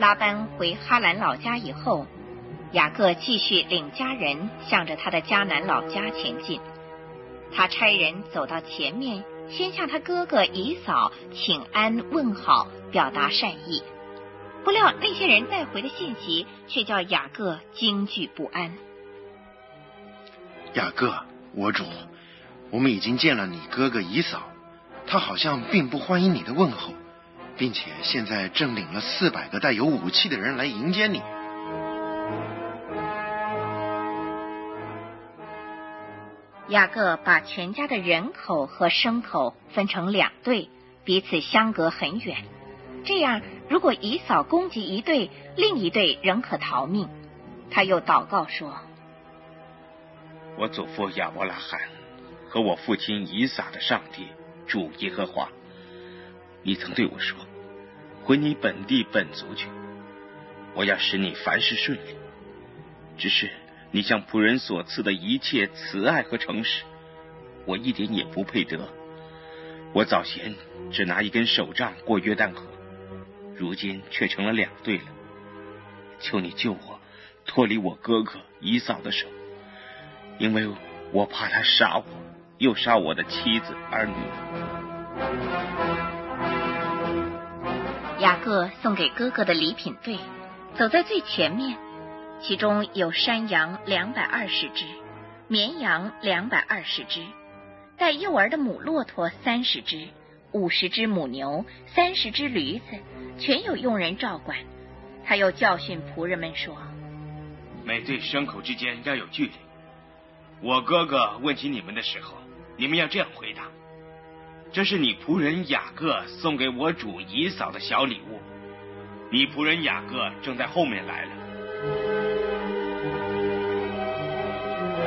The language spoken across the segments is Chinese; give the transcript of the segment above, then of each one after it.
拉班回哈兰老家以后，雅各继续领家人向着他的迦南老家前进。他差人走到前面，先向他哥哥以嫂请安问好，表达善意。不料那些人带回的信息却叫雅各惊惧不安。雅各，我主，我们已经见了你哥哥以扫，他好像并不欢迎你的问候，并且现在正领了四百个带有武器的人来迎接你。雅各把全家的人口和牲口分成两队，彼此相隔很远。这样，如果以扫攻击一队，另一队仍可逃命。他又祷告说：“我祖父亚伯拉罕和我父亲以撒的上帝主耶和华，你曾对我说，回你本地本族去，我要使你凡事顺利。只是。”你向仆人所赐的一切慈爱和诚实，我一点也不配得。我早前只拿一根手杖过约旦河，如今却成了两对了。求你救我，脱离我哥哥以嫂的手，因为我怕他杀我，又杀我的妻子儿女。雅各送给哥哥的礼品队，走在最前面。其中有山羊两百二十只，绵羊两百二十只，带幼儿的母骆驼三十只，五十只母牛，三十只驴子，全有佣人照管。他又教训仆人们说：“每对牲口之间要有距离。我哥哥问起你们的时候，你们要这样回答：这是你仆人雅各送给我主姨嫂的小礼物。你仆人雅各正在后面来了。”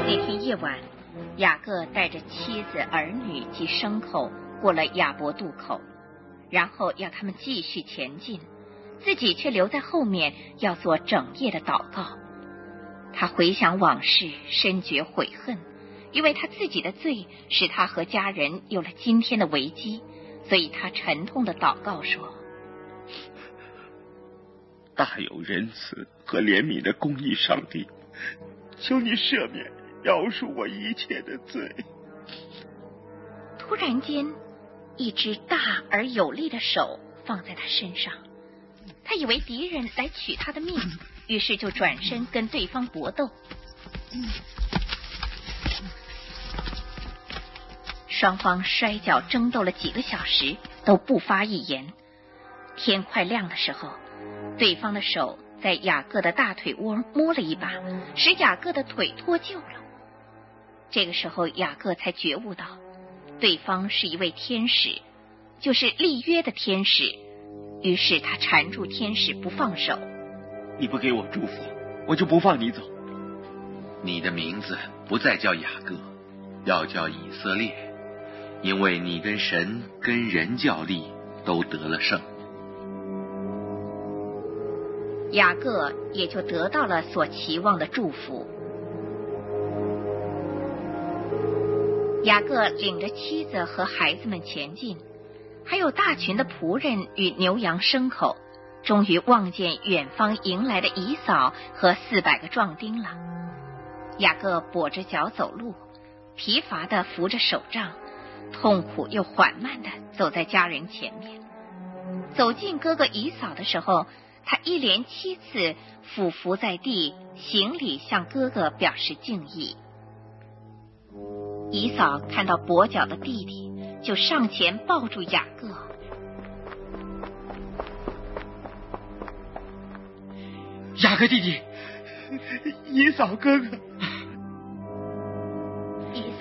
那天夜晚，雅各带着妻子、儿女及牲口过了亚伯渡口，然后要他们继续前进，自己却留在后面要做整夜的祷告。他回想往事，深觉悔恨，因为他自己的罪使他和家人有了今天的危机，所以他沉痛的祷告说：“大有仁慈和怜悯的公义上帝，求你赦免。”饶恕我一切的罪。突然间，一只大而有力的手放在他身上，他以为敌人来取他的命，于是就转身跟对方搏斗。双方摔跤争斗了几个小时，都不发一言。天快亮的时候，对方的手在雅各的大腿窝摸了一把，使雅各的腿脱臼了。这个时候，雅各才觉悟到，对方是一位天使，就是立约的天使。于是他缠住天使不放手。你不给我祝福，我就不放你走。你的名字不再叫雅各，要叫以色列，因为你跟神跟人较力都得了胜。雅各也就得到了所期望的祝福。雅各领着妻子和孩子们前进，还有大群的仆人与牛羊牲口，终于望见远方迎来的姨嫂和四百个壮丁了。雅各跛着脚走路，疲乏的扶着手杖，痛苦又缓慢的走在家人前面。走近哥哥姨嫂的时候，他一连七次俯伏在地行礼，向哥哥表示敬意。姨嫂看到跛脚的弟弟，就上前抱住雅各。雅各弟弟，姨嫂哥哥。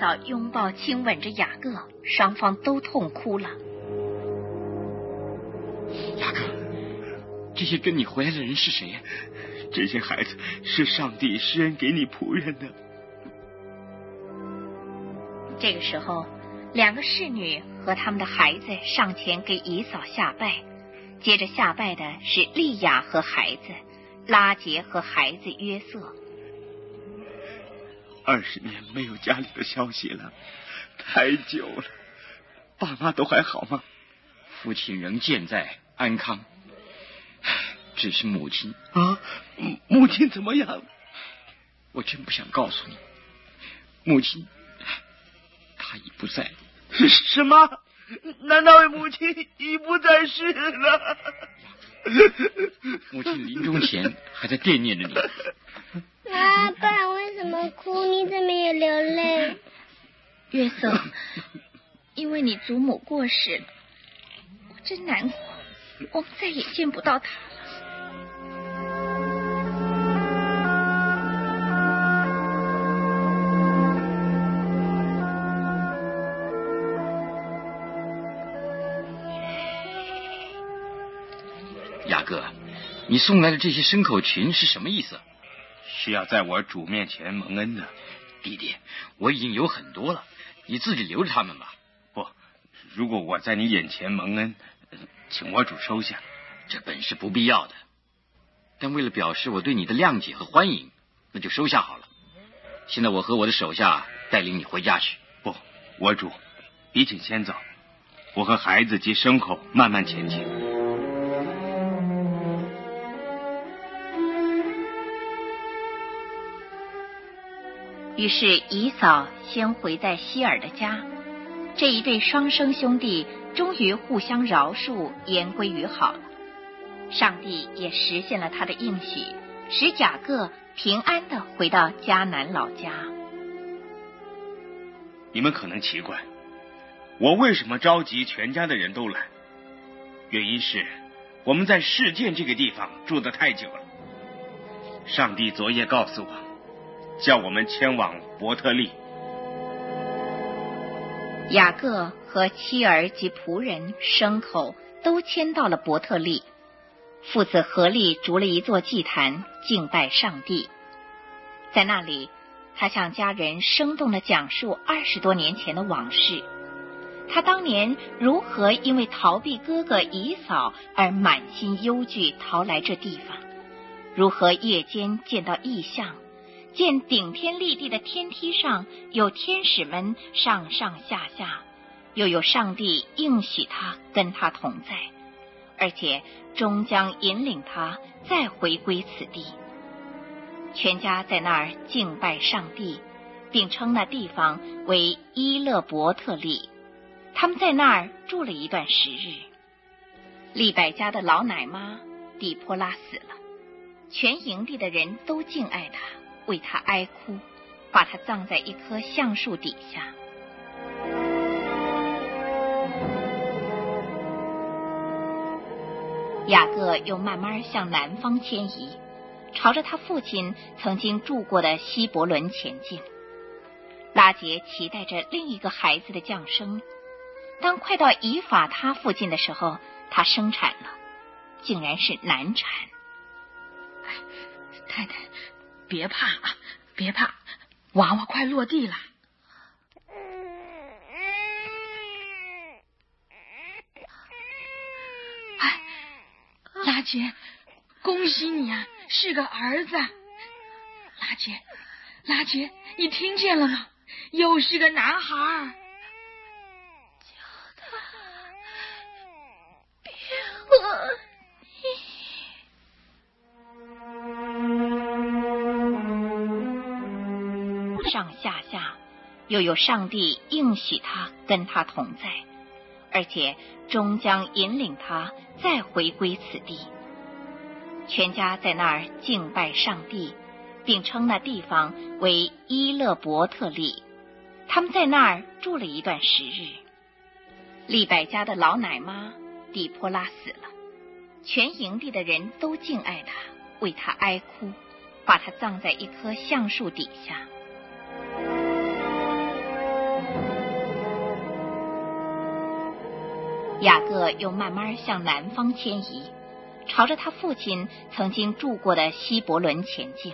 姨嫂拥抱亲吻着雅各，双方都痛哭了。雅各，这些跟你回来的人是谁？这些孩子是上帝施恩给你仆人的。这个时候，两个侍女和他们的孩子上前给姨嫂下拜，接着下拜的是利亚和孩子，拉杰和孩子约瑟。二十年没有家里的消息了，太久了。爸妈都还好吗？父亲仍健在，安康。只是母亲啊，母亲怎么样？我真不想告诉你，母亲，她已不在。什么？难道母亲已不在世了？母亲临终前还在惦念着你。爸爸为什么哭？你怎么也流泪？月色，因为你祖母过世了，我真难过。我们再也见不到她了。雅各，你送来的这些牲口群是什么意思？是要在我主面前蒙恩的，弟弟，我已经有很多了，你自己留着他们吧。不，如果我在你眼前蒙恩，请我主收下。这本是不必要的，但为了表示我对你的谅解和欢迎，那就收下好了。现在我和我的手下带领你回家去。不，我主，你请先走，我和孩子及牲口慢慢前进。于是姨嫂先回在希尔的家，这一对双生兄弟终于互相饶恕，言归于好了。上帝也实现了他的应许，使雅各平安的回到迦南老家。你们可能奇怪，我为什么召集全家的人都来？原因是我们在事件这个地方住的太久了。上帝昨夜告诉我，叫我们迁往伯特利。雅各和妻儿及仆人、牲口都迁到了伯特利。父子合力筑了一座祭坛，敬拜上帝。在那里，他向家人生动的讲述二十多年前的往事。他当年如何因为逃避哥哥姨嫂而满心忧惧逃来这地方？如何夜间见到异象，见顶天立地的天梯上有天使们上上下下，又有上帝应许他跟他同在，而且。终将引领他再回归此地。全家在那儿敬拜上帝，并称那地方为伊勒伯特利。他们在那儿住了一段时日。利百家的老奶妈底波拉死了，全营地的人都敬爱他，为他哀哭，把他葬在一棵橡树底下。雅各又慢慢向南方迁移，朝着他父亲曾经住过的希伯伦前进。拉杰期待着另一个孩子的降生。当快到以法他附近的时候，他生产了，竟然是难产。太太，别怕啊，别怕，娃娃快落地了。哎拉杰，恭喜你啊，是个儿子！拉杰，拉杰，你听见了吗？又是个男孩！上下下，又有上帝应许他跟他同在，而且终将引领他。再回归此地，全家在那儿敬拜上帝，并称那地方为伊勒伯特利。他们在那儿住了一段时日。利百家的老奶妈底波拉死了，全营地的人都敬爱他，为他哀哭，把他葬在一棵橡树底下。雅各又慢慢向南方迁移，朝着他父亲曾经住过的希伯伦前进。